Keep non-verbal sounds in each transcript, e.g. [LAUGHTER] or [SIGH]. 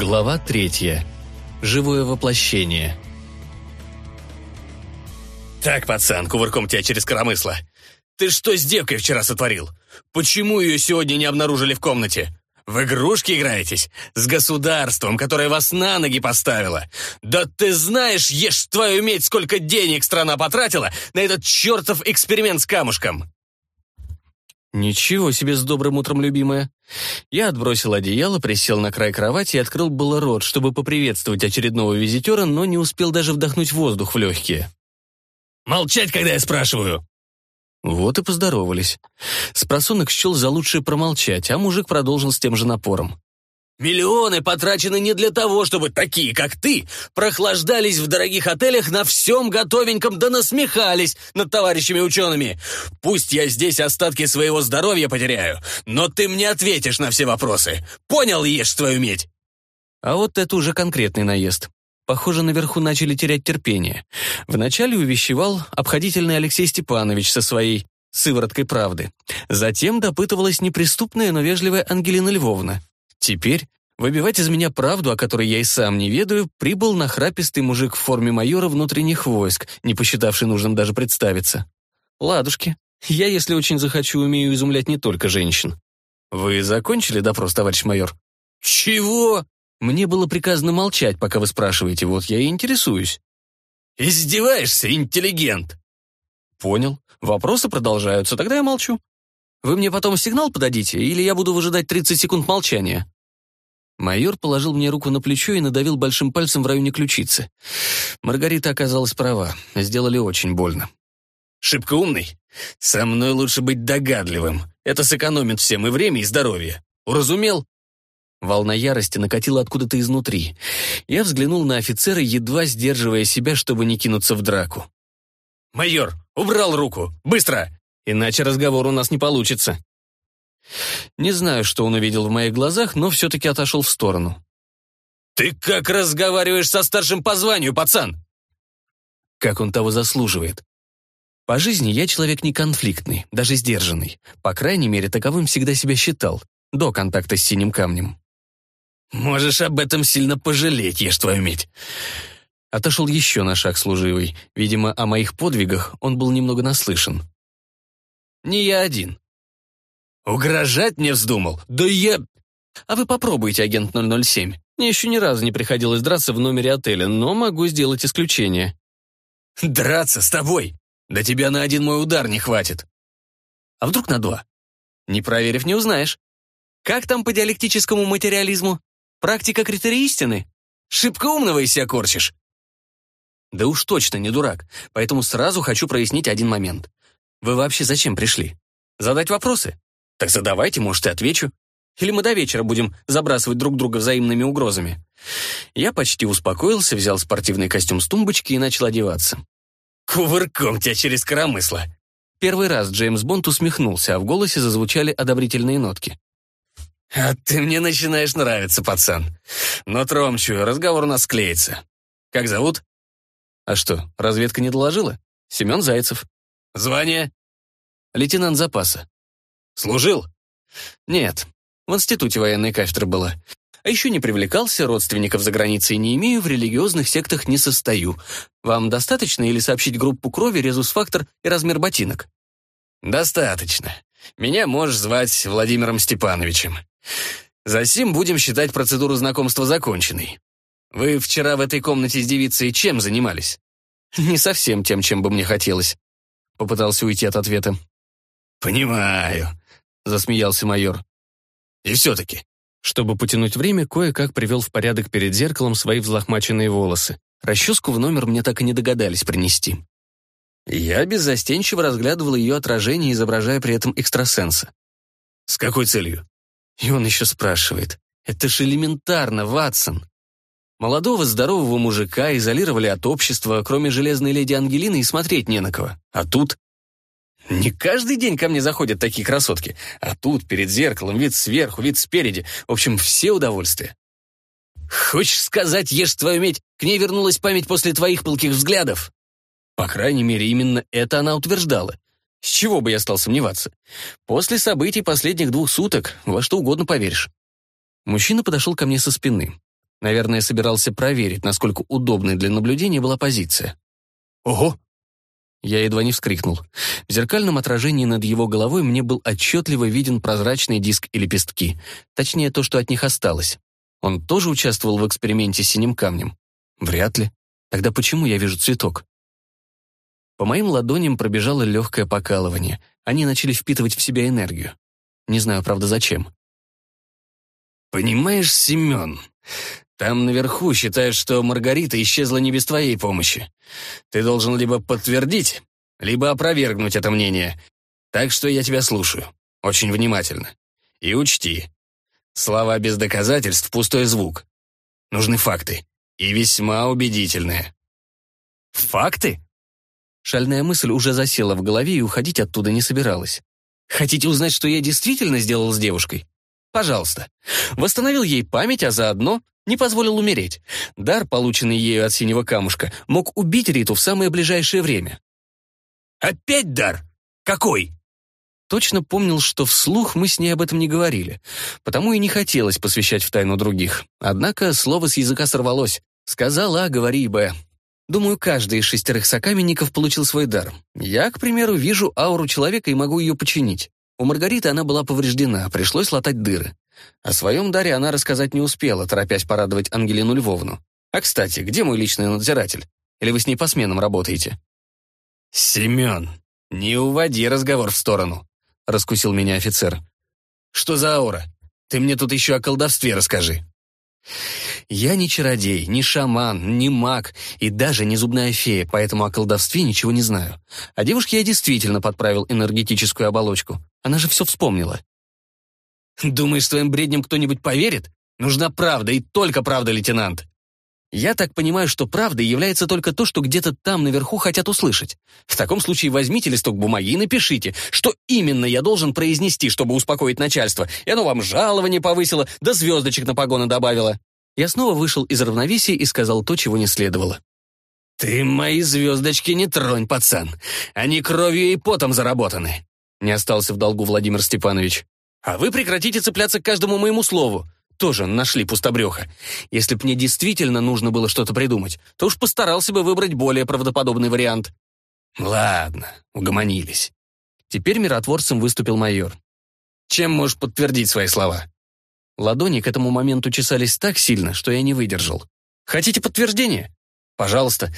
Глава третья. Живое воплощение. «Так, пацан, кувырком тебя через коромысло. Ты что с девкой вчера сотворил? Почему ее сегодня не обнаружили в комнате? В игрушки играетесь? С государством, которое вас на ноги поставило? Да ты знаешь, ешь твою медь, сколько денег страна потратила на этот чертов эксперимент с камушком!» «Ничего себе с добрым утром, любимая!» Я отбросил одеяло, присел на край кровати и открыл было рот, чтобы поприветствовать очередного визитера, но не успел даже вдохнуть воздух в легкие. «Молчать, когда я спрашиваю!» Вот и поздоровались. Спросонок счел за лучшее промолчать, а мужик продолжил с тем же напором. Миллионы потрачены не для того, чтобы такие, как ты, прохлаждались в дорогих отелях на всем готовеньком да насмехались над товарищами учеными. Пусть я здесь остатки своего здоровья потеряю, но ты мне ответишь на все вопросы. Понял, ешь твою медь? А вот это уже конкретный наезд. Похоже, наверху начали терять терпение. Вначале увещевал обходительный Алексей Степанович со своей сывороткой правды. Затем допытывалась неприступная, но вежливая Ангелина Львовна. Теперь выбивать из меня правду, о которой я и сам не ведаю, прибыл нахрапистый мужик в форме майора внутренних войск, не посчитавший нужным даже представиться. Ладушки, я, если очень захочу, умею изумлять не только женщин. Вы закончили допрос, товарищ майор? Чего? Мне было приказано молчать, пока вы спрашиваете, вот я и интересуюсь. Издеваешься, интеллигент? Понял. Вопросы продолжаются, тогда я молчу. Вы мне потом сигнал подадите, или я буду выжидать 30 секунд молчания?» Майор положил мне руку на плечо и надавил большим пальцем в районе ключицы. Маргарита оказалась права, сделали очень больно. «Шибко умный? Со мной лучше быть догадливым. Это сэкономит всем и время, и здоровье. Уразумел?» Волна ярости накатила откуда-то изнутри. Я взглянул на офицера, едва сдерживая себя, чтобы не кинуться в драку. «Майор, убрал руку! Быстро!» Иначе разговор у нас не получится. Не знаю, что он увидел в моих глазах, но все-таки отошел в сторону. «Ты как разговариваешь со старшим по званию, пацан?» Как он того заслуживает. По жизни я человек не конфликтный, даже сдержанный. По крайней мере, таковым всегда себя считал, до контакта с синим камнем. «Можешь об этом сильно пожалеть, ешь твою медь!» Отошел еще на шаг служивый. Видимо, о моих подвигах он был немного наслышан. Не я один. Угрожать мне вздумал? Да я... А вы попробуйте, агент 007. Мне еще ни разу не приходилось драться в номере отеля, но могу сделать исключение. Драться с тобой? Да тебя на один мой удар не хватит. А вдруг на два? Не проверив, не узнаешь. Как там по диалектическому материализму? Практика критерий истины? Шибко умного из себя корчишь. Да уж точно не дурак, поэтому сразу хочу прояснить один момент. Вы вообще зачем пришли? Задать вопросы? Так задавайте, может, и отвечу. Или мы до вечера будем забрасывать друг друга взаимными угрозами? Я почти успокоился, взял спортивный костюм с тумбочки и начал одеваться. Кувырком тебя через коромысло. Первый раз Джеймс Бонд усмехнулся, а в голосе зазвучали одобрительные нотки. «А ты мне начинаешь нравиться, пацан. Но, Тромчу, разговор у нас склеится. Как зовут?» «А что, разведка не доложила? Семен Зайцев». Звание? Лейтенант запаса. Служил? Нет, в институте военной кафедры была. А еще не привлекался, родственников за границей не имею, в религиозных сектах не состою. Вам достаточно или сообщить группу крови, резус-фактор и размер ботинок? Достаточно. Меня можешь звать Владимиром Степановичем. Засим будем считать процедуру знакомства законченной. Вы вчера в этой комнате с девицей чем занимались? Не совсем тем, чем бы мне хотелось. Попытался уйти от ответа. «Понимаю», — засмеялся майор. «И все-таки». Чтобы потянуть время, кое-как привел в порядок перед зеркалом свои взлохмаченные волосы. Расческу в номер мне так и не догадались принести. Я беззастенчиво разглядывал ее отражение, изображая при этом экстрасенса. «С какой целью?» И он еще спрашивает. «Это ж элементарно, Ватсон!» Молодого здорового мужика изолировали от общества, кроме железной леди Ангелины, и смотреть не на кого. А тут... Не каждый день ко мне заходят такие красотки. А тут, перед зеркалом, вид сверху, вид спереди. В общем, все удовольствия. Хочешь сказать, ешь твою медь, к ней вернулась память после твоих пылких взглядов? По крайней мере, именно это она утверждала. С чего бы я стал сомневаться? После событий последних двух суток во что угодно поверишь. Мужчина подошел ко мне со спины. Наверное, собирался проверить, насколько удобной для наблюдения была позиция. Ого! Я едва не вскрикнул. В зеркальном отражении над его головой мне был отчетливо виден прозрачный диск и лепестки. Точнее, то, что от них осталось. Он тоже участвовал в эксперименте с синим камнем? Вряд ли. Тогда почему я вижу цветок? По моим ладоням пробежало легкое покалывание. Они начали впитывать в себя энергию. Не знаю, правда, зачем. «Понимаешь, Семен, там наверху считают, что Маргарита исчезла не без твоей помощи. Ты должен либо подтвердить, либо опровергнуть это мнение. Так что я тебя слушаю. Очень внимательно. И учти. Слова без доказательств — пустой звук. Нужны факты. И весьма убедительные. Факты? Шальная мысль уже засела в голове и уходить оттуда не собиралась. Хотите узнать, что я действительно сделал с девушкой? Пожалуйста. Восстановил ей память, а заодно не позволил умереть. Дар, полученный ею от синего камушка, мог убить Риту в самое ближайшее время. «Опять дар? Какой?» Точно помнил, что вслух мы с ней об этом не говорили, потому и не хотелось посвящать в тайну других. Однако слово с языка сорвалось. Сказал А, говори Б. Думаю, каждый из шестерых сокаменников получил свой дар. Я, к примеру, вижу ауру человека и могу ее починить. У Маргариты она была повреждена, пришлось латать дыры. О своем даре она рассказать не успела, торопясь порадовать Ангелину Львовну. «А, кстати, где мой личный надзиратель? Или вы с ней по сменам работаете?» «Семен, не уводи разговор в сторону», — раскусил меня офицер. «Что за аура? Ты мне тут еще о колдовстве расскажи». «Я не чародей, не шаман, не маг и даже не зубная фея, поэтому о колдовстве ничего не знаю. А девушке я действительно подправил энергетическую оболочку. Она же все вспомнила. Думаешь, твоим бредням кто-нибудь поверит? Нужна правда, и только правда, лейтенант. Я так понимаю, что правдой является только то, что где-то там наверху хотят услышать. В таком случае возьмите листок бумаги и напишите, что именно я должен произнести, чтобы успокоить начальство, и оно вам жалование повысило, да звездочек на погоны добавило. Я снова вышел из равновесия и сказал то, чего не следовало. «Ты мои звездочки не тронь, пацан. Они кровью и потом заработаны», — не остался в долгу Владимир Степанович. А вы прекратите цепляться к каждому моему слову. Тоже нашли пустобреха. Если б мне действительно нужно было что-то придумать, то уж постарался бы выбрать более правдоподобный вариант. Ладно, угомонились. Теперь миротворцем выступил майор. Чем можешь подтвердить свои слова? Ладони к этому моменту чесались так сильно, что я не выдержал. Хотите подтверждение? Пожалуйста.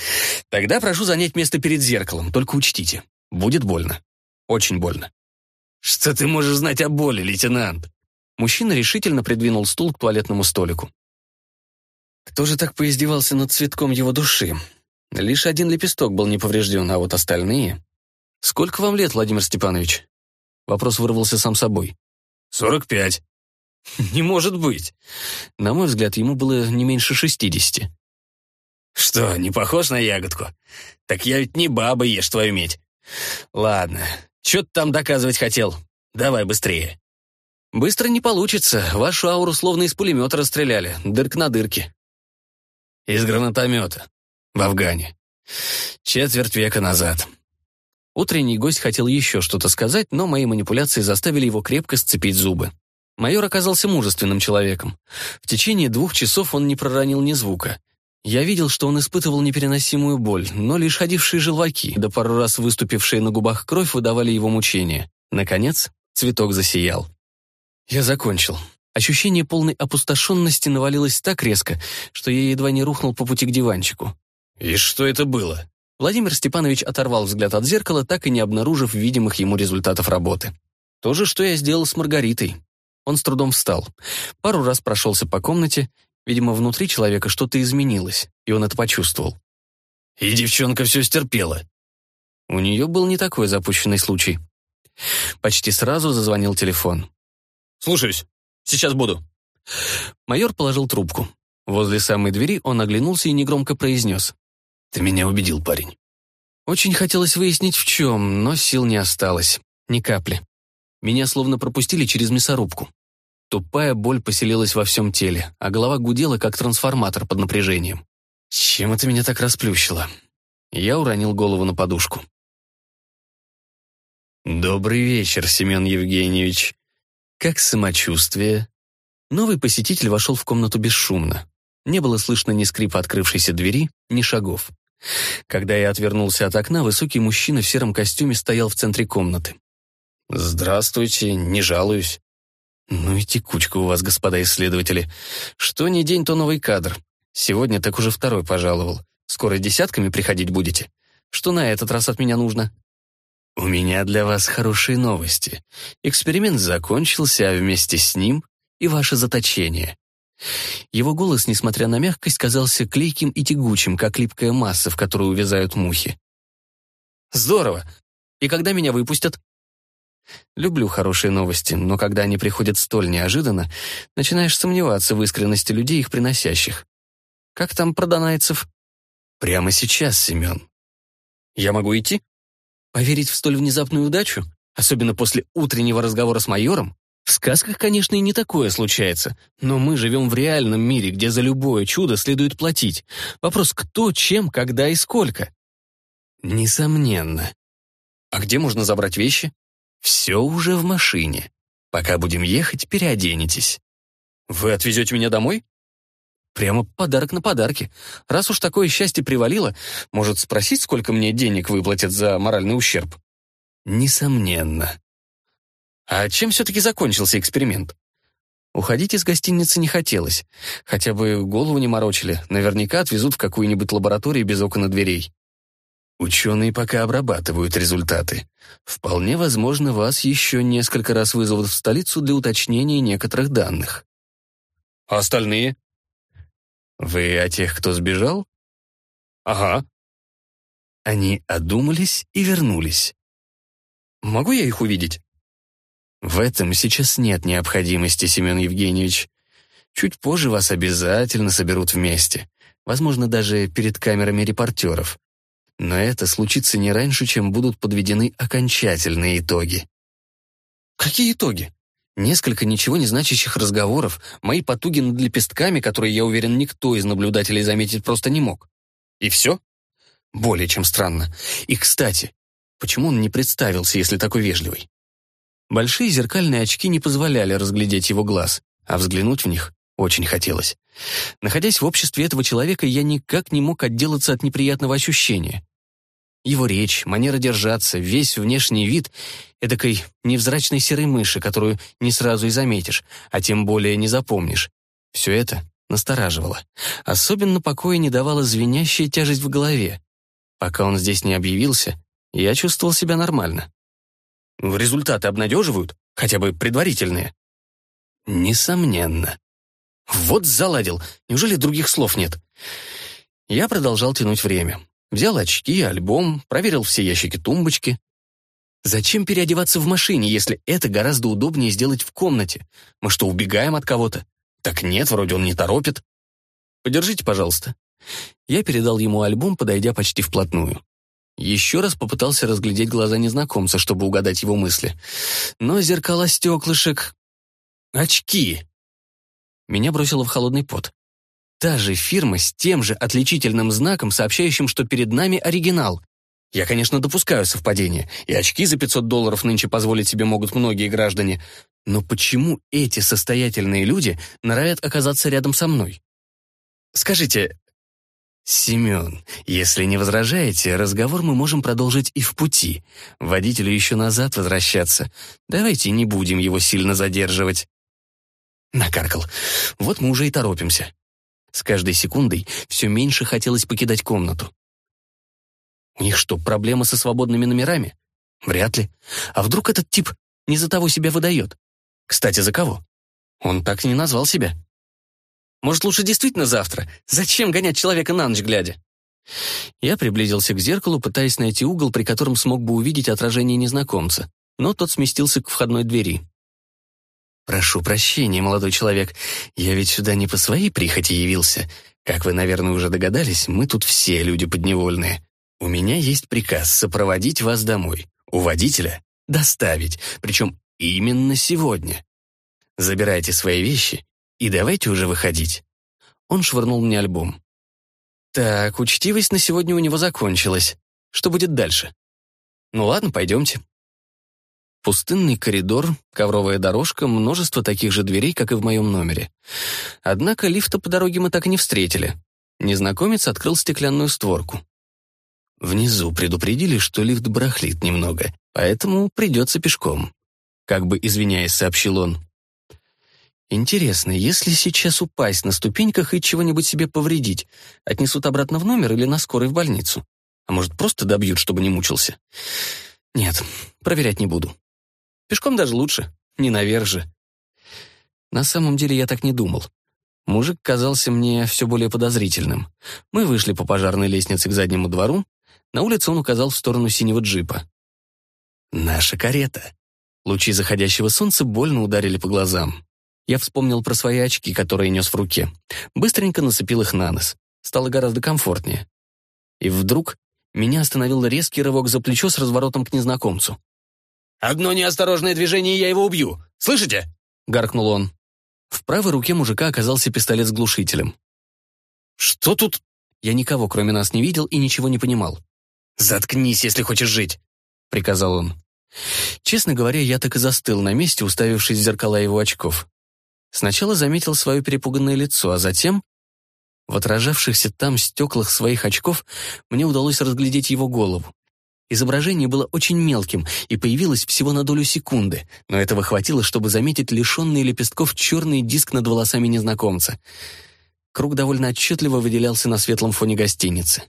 Тогда прошу занять место перед зеркалом, только учтите. Будет больно. Очень больно. «Что ты можешь знать о боли, лейтенант?» Мужчина решительно придвинул стул к туалетному столику. Кто же так поиздевался над цветком его души? Лишь один лепесток был не поврежден, а вот остальные... «Сколько вам лет, Владимир Степанович?» Вопрос вырвался сам собой. «Сорок пять». [LAUGHS] «Не может быть!» На мой взгляд, ему было не меньше шестидесяти. «Что, не похож на ягодку? Так я ведь не баба, ешь твою медь. Ладно, что ты там доказывать хотел? Давай быстрее». «Быстро не получится. Вашу ауру словно из пулемета расстреляли. Дырк на дырке». «Из гранатомета. В Афгане. Четверть века назад». Утренний гость хотел еще что-то сказать, но мои манипуляции заставили его крепко сцепить зубы. Майор оказался мужественным человеком. В течение двух часов он не проронил ни звука. Я видел, что он испытывал непереносимую боль, но лишь ходившие желваки, да пару раз выступившие на губах кровь выдавали его мучения. Наконец, цветок засиял. Я закончил. Ощущение полной опустошенности навалилось так резко, что я едва не рухнул по пути к диванчику. «И что это было?» Владимир Степанович оторвал взгляд от зеркала, так и не обнаружив видимых ему результатов работы. То же, что я сделал с Маргаритой. Он с трудом встал. Пару раз прошелся по комнате Видимо, внутри человека что-то изменилось, и он это почувствовал. И девчонка все стерпела. У нее был не такой запущенный случай. Почти сразу зазвонил телефон. «Слушаюсь. Сейчас буду». Майор положил трубку. Возле самой двери он оглянулся и негромко произнес. «Ты меня убедил, парень». Очень хотелось выяснить, в чем, но сил не осталось. Ни капли. Меня словно пропустили через мясорубку. Тупая боль поселилась во всем теле, а голова гудела, как трансформатор под напряжением. Чем это меня так расплющило? Я уронил голову на подушку. «Добрый вечер, Семен Евгеньевич. Как самочувствие?» Новый посетитель вошел в комнату бесшумно. Не было слышно ни скрипа открывшейся двери, ни шагов. Когда я отвернулся от окна, высокий мужчина в сером костюме стоял в центре комнаты. «Здравствуйте, не жалуюсь». «Ну и текучка у вас, господа исследователи. Что ни день, то новый кадр. Сегодня так уже второй пожаловал. Скоро десятками приходить будете. Что на этот раз от меня нужно?» «У меня для вас хорошие новости. Эксперимент закончился, а вместе с ним и ваше заточение. Его голос, несмотря на мягкость, казался клейким и тягучим, как липкая масса, в которую увязают мухи. «Здорово! И когда меня выпустят?» Люблю хорошие новости, но когда они приходят столь неожиданно, начинаешь сомневаться в искренности людей, их приносящих. Как там про донайцев? Прямо сейчас, Семен. Я могу идти? Поверить в столь внезапную удачу? Особенно после утреннего разговора с майором? В сказках, конечно, и не такое случается, но мы живем в реальном мире, где за любое чудо следует платить. Вопрос кто, чем, когда и сколько. Несомненно. А где можно забрать вещи? Все уже в машине. Пока будем ехать, переоденетесь. Вы отвезете меня домой? Прямо подарок на подарки. Раз уж такое счастье привалило, может спросить, сколько мне денег выплатят за моральный ущерб? Несомненно. А чем все-таки закончился эксперимент? Уходить из гостиницы не хотелось. Хотя бы голову не морочили. Наверняка отвезут в какую-нибудь лабораторию без окон и дверей. Ученые пока обрабатывают результаты. Вполне возможно, вас еще несколько раз вызовут в столицу для уточнения некоторых данных. А остальные? Вы о тех, кто сбежал? Ага. Они одумались и вернулись. Могу я их увидеть? В этом сейчас нет необходимости, Семен Евгеньевич. Чуть позже вас обязательно соберут вместе. Возможно, даже перед камерами репортеров. Но это случится не раньше, чем будут подведены окончательные итоги. Какие итоги? Несколько ничего не значащих разговоров, мои потуги над лепестками, которые, я уверен, никто из наблюдателей заметить просто не мог. И все? Более чем странно. И, кстати, почему он не представился, если такой вежливый? Большие зеркальные очки не позволяли разглядеть его глаз, а взглянуть в них очень хотелось. Находясь в обществе этого человека, я никак не мог отделаться от неприятного ощущения. Его речь, манера держаться, весь внешний вид эдакой невзрачной серой мыши, которую не сразу и заметишь, а тем более не запомнишь. Все это настораживало. Особенно покоя не давала звенящая тяжесть в голове. Пока он здесь не объявился, я чувствовал себя нормально. Результаты обнадеживают, хотя бы предварительные. Несомненно. Вот заладил, неужели других слов нет? Я продолжал тянуть время. Взял очки, альбом, проверил все ящики тумбочки. Зачем переодеваться в машине, если это гораздо удобнее сделать в комнате? Мы что, убегаем от кого-то? Так нет, вроде он не торопит. Подержите, пожалуйста. Я передал ему альбом, подойдя почти вплотную. Еще раз попытался разглядеть глаза незнакомца, чтобы угадать его мысли. Но зеркала стеклышек... Очки! Меня бросило в холодный пот. Та же фирма с тем же отличительным знаком, сообщающим, что перед нами оригинал. Я, конечно, допускаю совпадение, и очки за 500 долларов нынче позволить себе могут многие граждане. Но почему эти состоятельные люди норовят оказаться рядом со мной? Скажите, Семен, если не возражаете, разговор мы можем продолжить и в пути. Водителю еще назад возвращаться. Давайте не будем его сильно задерживать. Накаркал. Вот мы уже и торопимся. С каждой секундой все меньше хотелось покидать комнату. У них что, проблема со свободными номерами? Вряд ли. А вдруг этот тип не за того себя выдает? Кстати, за кого? Он так не назвал себя. Может, лучше действительно завтра? Зачем гонять человека на ночь глядя? Я приблизился к зеркалу, пытаясь найти угол, при котором смог бы увидеть отражение незнакомца, но тот сместился к входной двери. «Прошу прощения, молодой человек, я ведь сюда не по своей прихоти явился. Как вы, наверное, уже догадались, мы тут все люди подневольные. У меня есть приказ сопроводить вас домой, у водителя — доставить, причем именно сегодня. Забирайте свои вещи и давайте уже выходить». Он швырнул мне альбом. «Так, учтивость на сегодня у него закончилась. Что будет дальше?» «Ну ладно, пойдемте». Пустынный коридор, ковровая дорожка, множество таких же дверей, как и в моем номере. Однако лифта по дороге мы так и не встретили. Незнакомец открыл стеклянную створку. Внизу предупредили, что лифт барахлит немного, поэтому придется пешком. Как бы извиняясь, сообщил он. Интересно, если сейчас упасть на ступеньках и чего-нибудь себе повредить, отнесут обратно в номер или на скорой в больницу? А может, просто добьют, чтобы не мучился? Нет, проверять не буду. Пешком даже лучше, не наверх же. На самом деле я так не думал. Мужик казался мне все более подозрительным. Мы вышли по пожарной лестнице к заднему двору. На улице он указал в сторону синего джипа. «Наша карета». Лучи заходящего солнца больно ударили по глазам. Я вспомнил про свои очки, которые нес в руке. Быстренько нацепил их на нос. Стало гораздо комфортнее. И вдруг меня остановил резкий рывок за плечо с разворотом к незнакомцу. «Одно неосторожное движение, и я его убью! Слышите?» — гаркнул он. В правой руке мужика оказался пистолет с глушителем. «Что тут?» Я никого, кроме нас, не видел и ничего не понимал. «Заткнись, если хочешь жить», — приказал он. Честно говоря, я так и застыл на месте, уставившись в зеркала его очков. Сначала заметил свое перепуганное лицо, а затем... В отражавшихся там стеклах своих очков мне удалось разглядеть его голову. Изображение было очень мелким и появилось всего на долю секунды, но этого хватило, чтобы заметить лишенный лепестков черный диск над волосами незнакомца. Круг довольно отчетливо выделялся на светлом фоне гостиницы.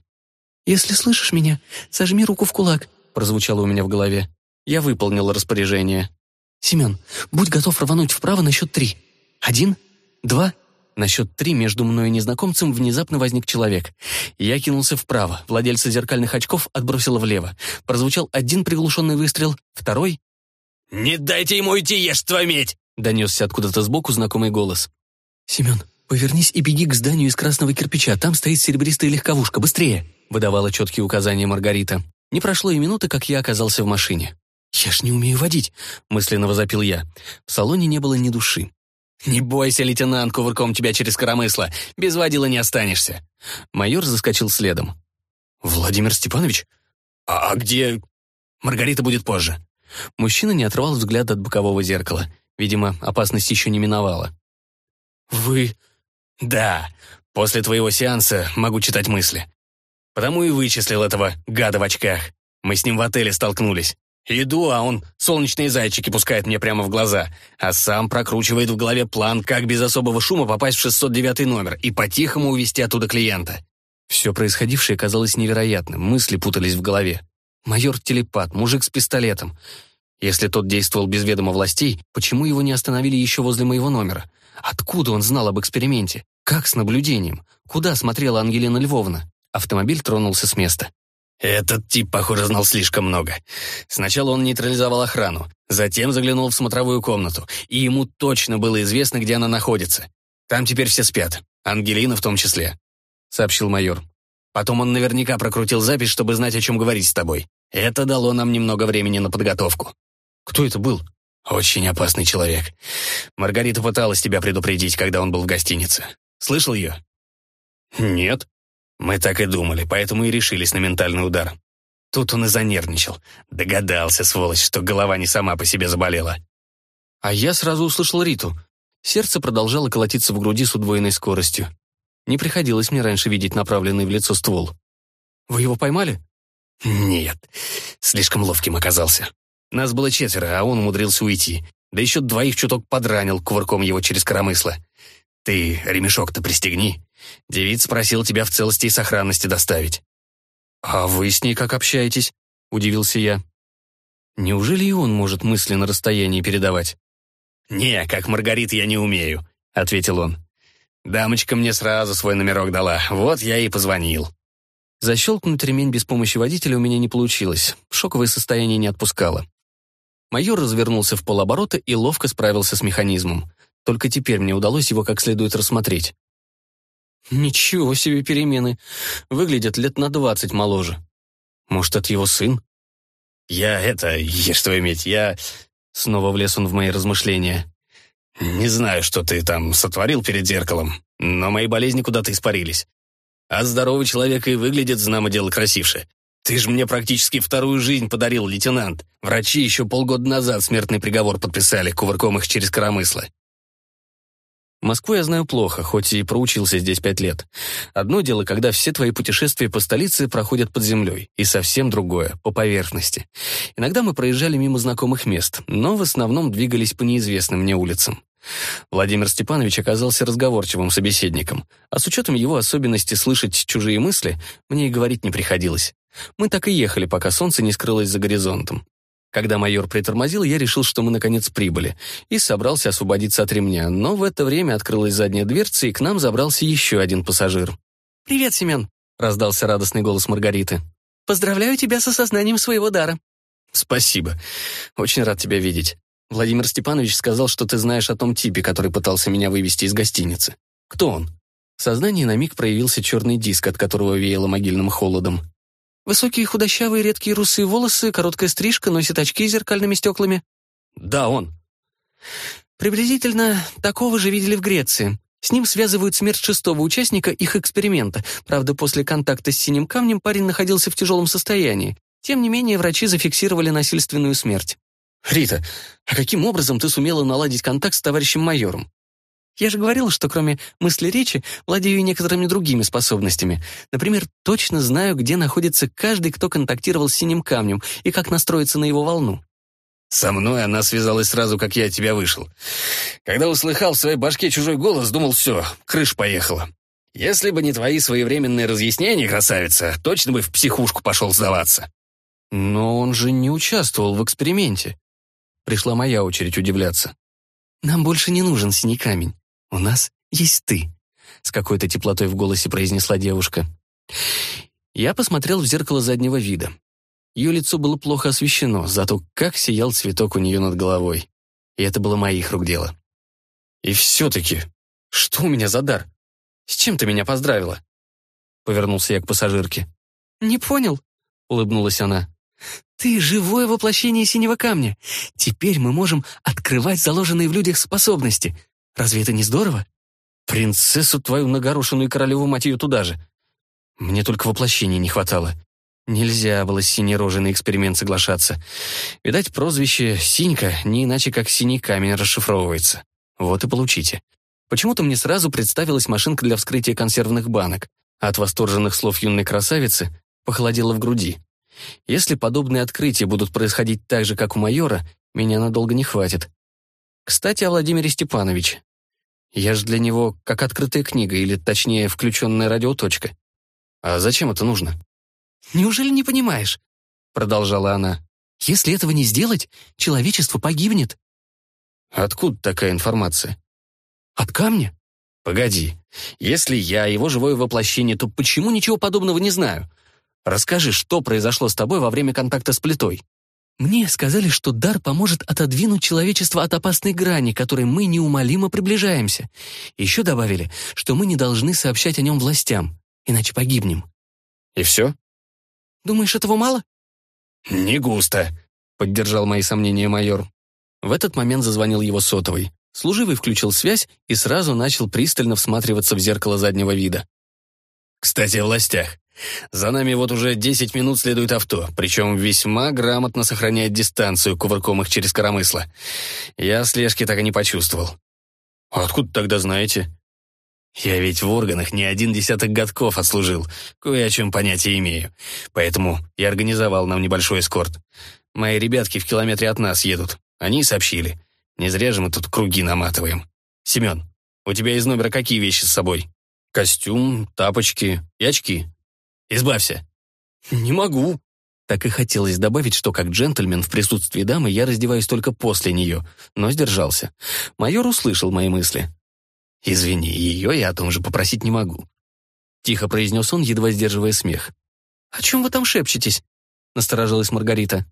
«Если слышишь меня, сожми руку в кулак», — прозвучало у меня в голове. Я выполнил распоряжение. «Семен, будь готов рвануть вправо на счет три. Один, два, на счет три между мной и незнакомцем внезапно возник человек. Я кинулся вправо, владельца зеркальных очков отбросило влево. Прозвучал один приглушенный выстрел, второй... «Не дайте ему уйти, ешь твою медь!» Донесся откуда-то сбоку знакомый голос. «Семен, повернись и беги к зданию из красного кирпича, там стоит серебристая легковушка, быстрее!» выдавала четкие указания Маргарита. Не прошло и минуты, как я оказался в машине. «Я ж не умею водить», — мысленно возопил я. В салоне не было ни души. «Не бойся, лейтенант, кувырком тебя через коромысло. Без водила не останешься». Майор заскочил следом. «Владимир Степанович? А, а где...» «Маргарита будет позже». Мужчина не отрывал взгляд от бокового зеркала. Видимо, опасность еще не миновала. «Вы...» «Да. После твоего сеанса могу читать мысли. Потому и вычислил этого гада в очках. Мы с ним в отеле столкнулись. Иду, а он солнечные зайчики пускает мне прямо в глаза, а сам прокручивает в голове план, как без особого шума попасть в 609 номер и по-тихому увести оттуда клиента. Все происходившее казалось невероятным, мысли путались в голове. Майор-телепат, мужик с пистолетом. Если тот действовал без ведома властей, почему его не остановили еще возле моего номера? Откуда он знал об эксперименте? Как с наблюдением? Куда смотрела Ангелина Львовна? Автомобиль тронулся с места. Этот тип, похоже, знал слишком много. Сначала он нейтрализовал охрану, затем заглянул в смотровую комнату, и ему точно было известно, где она находится. Там теперь все спят, Ангелина в том числе», — сообщил майор. «Потом он наверняка прокрутил запись, чтобы знать, о чем говорить с тобой. Это дало нам немного времени на подготовку». «Кто это был?» «Очень опасный человек. Маргарита пыталась тебя предупредить, когда он был в гостинице. Слышал ее?» «Нет», мы так и думали, поэтому и решились на ментальный удар. Тут он и занервничал. Догадался, сволочь, что голова не сама по себе заболела. А я сразу услышал Риту. Сердце продолжало колотиться в груди с удвоенной скоростью. Не приходилось мне раньше видеть направленный в лицо ствол. «Вы его поймали?» «Нет, слишком ловким оказался. Нас было четверо, а он умудрился уйти. Да еще двоих чуток подранил кувырком его через коромысло. Ты ремешок-то пристегни. Девиц просил тебя в целости и сохранности доставить». «А вы с ней как общаетесь?» — удивился я. «Неужели и он может мысли на расстоянии передавать?» «Не, как Маргарит я не умею», — ответил он. «Дамочка мне сразу свой номерок дала, вот я и позвонил». Защелкнуть ремень без помощи водителя у меня не получилось, шоковое состояние не отпускало. Майор развернулся в полоборота и ловко справился с механизмом. Только теперь мне удалось его как следует рассмотреть. Ничего себе перемены. Выглядят лет на двадцать моложе. Может, это его сын? Я это, ешь твою медь, я... Снова влез он в мои размышления. Не знаю, что ты там сотворил перед зеркалом, но мои болезни куда-то испарились. А здоровый человек и выглядит, знамо дело, красивше. Ты же мне практически вторую жизнь подарил, лейтенант. Врачи еще полгода назад смертный приговор подписали, кувырком их через коромысло. Москву я знаю плохо, хоть и проучился здесь пять лет. Одно дело, когда все твои путешествия по столице проходят под землей, и совсем другое — по поверхности. Иногда мы проезжали мимо знакомых мест, но в основном двигались по неизвестным мне улицам. Владимир Степанович оказался разговорчивым собеседником, а с учетом его особенности слышать чужие мысли, мне и говорить не приходилось. Мы так и ехали, пока солнце не скрылось за горизонтом. Когда майор притормозил, я решил, что мы наконец прибыли, и собрался освободиться от ремня, но в это время открылась задняя дверца, и к нам забрался еще один пассажир. «Привет, Семен!» — раздался радостный голос Маргариты. «Поздравляю тебя с осознанием своего дара!» «Спасибо. Очень рад тебя видеть. Владимир Степанович сказал, что ты знаешь о том типе, который пытался меня вывести из гостиницы. Кто он?» В сознании на миг проявился черный диск, от которого веяло могильным холодом. Высокие худощавые редкие русые волосы, короткая стрижка, носит очки с зеркальными стеклами. Да, он. Приблизительно такого же видели в Греции. С ним связывают смерть шестого участника их эксперимента. Правда, после контакта с синим камнем парень находился в тяжелом состоянии. Тем не менее, врачи зафиксировали насильственную смерть. «Рита, а каким образом ты сумела наладить контакт с товарищем майором?» Я же говорила, что кроме мысли речи владею и некоторыми другими способностями. Например, точно знаю, где находится каждый, кто контактировал с синим камнем, и как настроиться на его волну. Со мной она связалась сразу, как я от тебя вышел. Когда услыхал в своей башке чужой голос, думал, все, крыш поехала. Если бы не твои своевременные разъяснения, красавица, точно бы в психушку пошел сдаваться. Но он же не участвовал в эксперименте. Пришла моя очередь удивляться. Нам больше не нужен синий камень. «У нас есть ты», — с какой-то теплотой в голосе произнесла девушка. Я посмотрел в зеркало заднего вида. Ее лицо было плохо освещено, зато как сиял цветок у нее над головой. И это было моих рук дело. «И все-таки, что у меня за дар? С чем ты меня поздравила?» Повернулся я к пассажирке. «Не понял», — улыбнулась она. «Ты — живое воплощение синего камня. Теперь мы можем открывать заложенные в людях способности. Разве это не здорово? Принцессу твою нагорошенную королеву мать ее туда же. Мне только воплощения не хватало. Нельзя было с синей рожей на эксперимент соглашаться. Видать, прозвище «Синька» не иначе как «Синий камень» расшифровывается. Вот и получите. Почему-то мне сразу представилась машинка для вскрытия консервных банок. От восторженных слов юной красавицы похолодело в груди. Если подобные открытия будут происходить так же, как у майора, меня надолго не хватит. Кстати, о Владимире Степановиче. Я же для него как открытая книга, или точнее, включенная радиоточка. А зачем это нужно? «Неужели не понимаешь?» — продолжала она. «Если этого не сделать, человечество погибнет». Откуда такая информация? От камня? Погоди. Если я его живое воплощение, то почему ничего подобного не знаю? Расскажи, что произошло с тобой во время контакта с плитой? Мне сказали, что дар поможет отодвинуть человечество от опасной грани, к которой мы неумолимо приближаемся. Еще добавили, что мы не должны сообщать о нем властям, иначе погибнем. И все? Думаешь, этого мало? Не густо, поддержал мои сомнения майор. В этот момент зазвонил его сотовый. Служивый включил связь и сразу начал пристально всматриваться в зеркало заднего вида. «Кстати, о властях. За нами вот уже 10 минут следует авто, причем весьма грамотно сохраняет дистанцию, кувырком их через коромысло. Я слежки так и не почувствовал. А откуда тогда знаете? Я ведь в органах не один десяток годков отслужил, кое о чем понятия имею. Поэтому я организовал нам небольшой эскорт. Мои ребятки в километре от нас едут. Они сообщили. Не зря же мы тут круги наматываем. Семен, у тебя из номера какие вещи с собой? Костюм, тапочки и очки. Избавься». «Не могу». Так и хотелось добавить, что как джентльмен в присутствии дамы я раздеваюсь только после нее, но сдержался. Майор услышал мои мысли. «Извини, ее я о том же попросить не могу», — тихо произнес он, едва сдерживая смех. «О чем вы там шепчетесь?» — насторожилась Маргарита.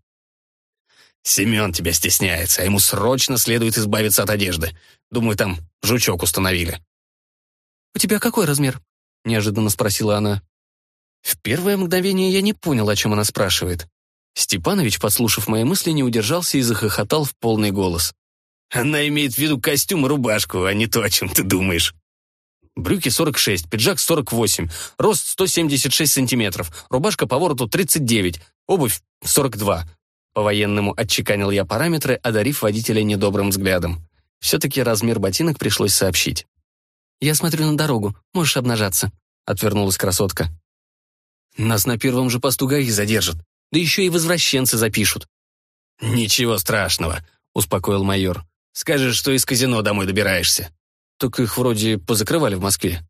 «Семен тебя стесняется, а ему срочно следует избавиться от одежды. Думаю, там жучок установили». «У тебя какой размер?» — неожиданно спросила она. В первое мгновение я не понял, о чем она спрашивает. Степанович, подслушав мои мысли, не удержался и захохотал в полный голос. «Она имеет в виду костюм и рубашку, а не то, о чем ты думаешь». брюки 46, пиджак 48, рост 176 сантиметров, рубашка по вороту 39, обувь 42. По-военному отчеканил я параметры, одарив водителя недобрым взглядом. Все-таки размер ботинок пришлось сообщить. «Я смотрю на дорогу, можешь обнажаться», — отвернулась красотка. «Нас на первом же посту ГАИ задержат, да еще и возвращенцы запишут». «Ничего страшного», — успокоил майор. «Скажешь, что из казино домой добираешься». «Так их вроде позакрывали в Москве».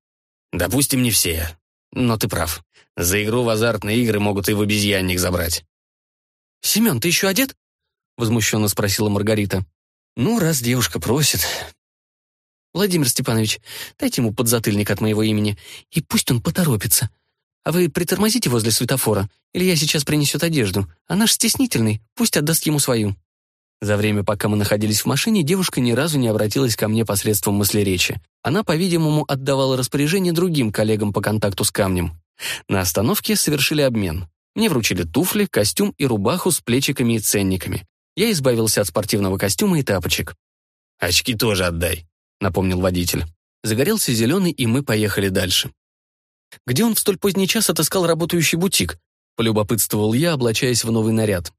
«Допустим, не все. Но ты прав. За игру в азартные игры могут и в обезьянник забрать». «Семен, ты еще одет?» — возмущенно спросила Маргарита. «Ну, раз девушка просит...» «Владимир Степанович, дайте ему подзатыльник от моего имени, и пусть он поторопится. А вы притормозите возле светофора, или я сейчас принесет одежду, а наш стеснительный, пусть отдаст ему свою». За время, пока мы находились в машине, девушка ни разу не обратилась ко мне посредством мысли-речи. Она, по-видимому, отдавала распоряжение другим коллегам по контакту с камнем. На остановке совершили обмен. Мне вручили туфли, костюм и рубаху с плечиками и ценниками. Я избавился от спортивного костюма и тапочек. «Очки тоже отдай», — напомнил водитель. Загорелся зеленый, и мы поехали дальше. Где он в столь поздний час отыскал работающий бутик? Полюбопытствовал я, облачаясь в новый наряд.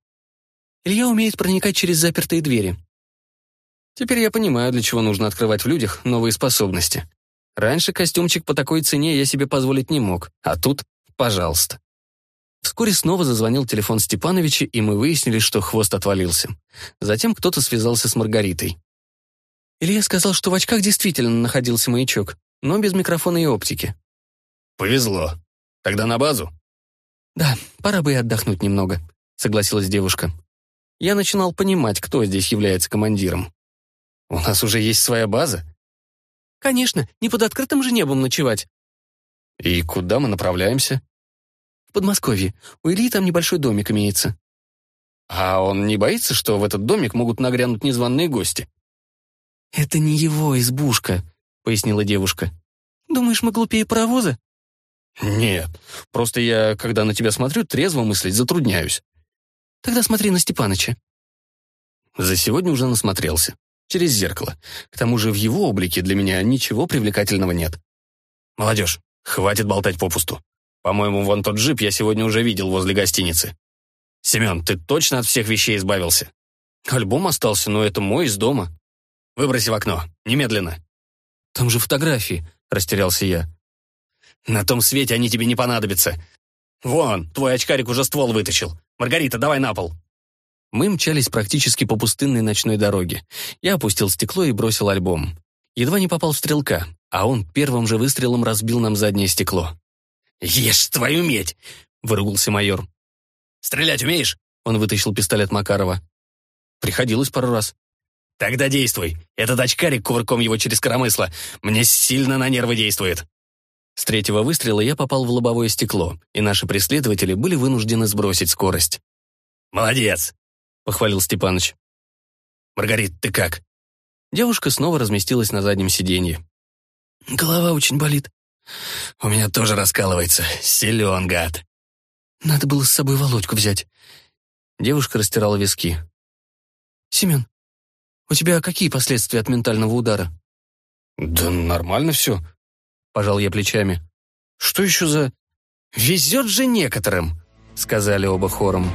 Илья умеет проникать через запертые двери. Теперь я понимаю, для чего нужно открывать в людях новые способности. Раньше костюмчик по такой цене я себе позволить не мог, а тут — пожалуйста. Вскоре снова зазвонил телефон Степановича, и мы выяснили, что хвост отвалился. Затем кто-то связался с Маргаритой. Илья сказал, что в очках действительно находился маячок, но без микрофона и оптики. «Повезло. Тогда на базу?» «Да, пора бы и отдохнуть немного», — согласилась девушка. Я начинал понимать, кто здесь является командиром. «У нас уже есть своя база?» «Конечно, не под открытым же небом ночевать». «И куда мы направляемся?» в Подмосковье. У Ильи там небольшой домик имеется». «А он не боится, что в этот домик могут нагрянуть незваные гости?» «Это не его избушка», — пояснила девушка. «Думаешь, мы глупее паровоза?» «Нет, просто я, когда на тебя смотрю, трезво мыслить затрудняюсь». «Тогда смотри на Степаныча». За сегодня уже насмотрелся. Через зеркало. К тому же в его облике для меня ничего привлекательного нет. Молодежь, хватит болтать попусту. По-моему, вон тот джип я сегодня уже видел возле гостиницы. Семен, ты точно от всех вещей избавился? Альбом остался, но это мой из дома. Выброси в окно, немедленно. Там же фотографии, растерялся я. На том свете они тебе не понадобятся. Вон, твой очкарик уже ствол вытащил. Маргарита, давай на пол. Мы мчались практически по пустынной ночной дороге. Я опустил стекло и бросил альбом. Едва не попал в стрелка, а он первым же выстрелом разбил нам заднее стекло. «Ешь твою медь!» — выругался майор. «Стрелять умеешь?» — он вытащил пистолет Макарова. «Приходилось пару раз». «Тогда действуй. Этот очкарик кувырком его через коромысло. Мне сильно на нервы действует». С третьего выстрела я попал в лобовое стекло, и наши преследователи были вынуждены сбросить скорость. «Молодец!» — похвалил Степаныч. «Маргарит, ты как?» Девушка снова разместилась на заднем сиденье. «Голова очень болит», у меня тоже раскалывается. Силен, гад. Надо было с собой Володьку взять. Девушка растирала виски. Семен, у тебя какие последствия от ментального удара? Да нормально все. Пожал я плечами. Что еще за... Везет же некоторым, сказали оба хором.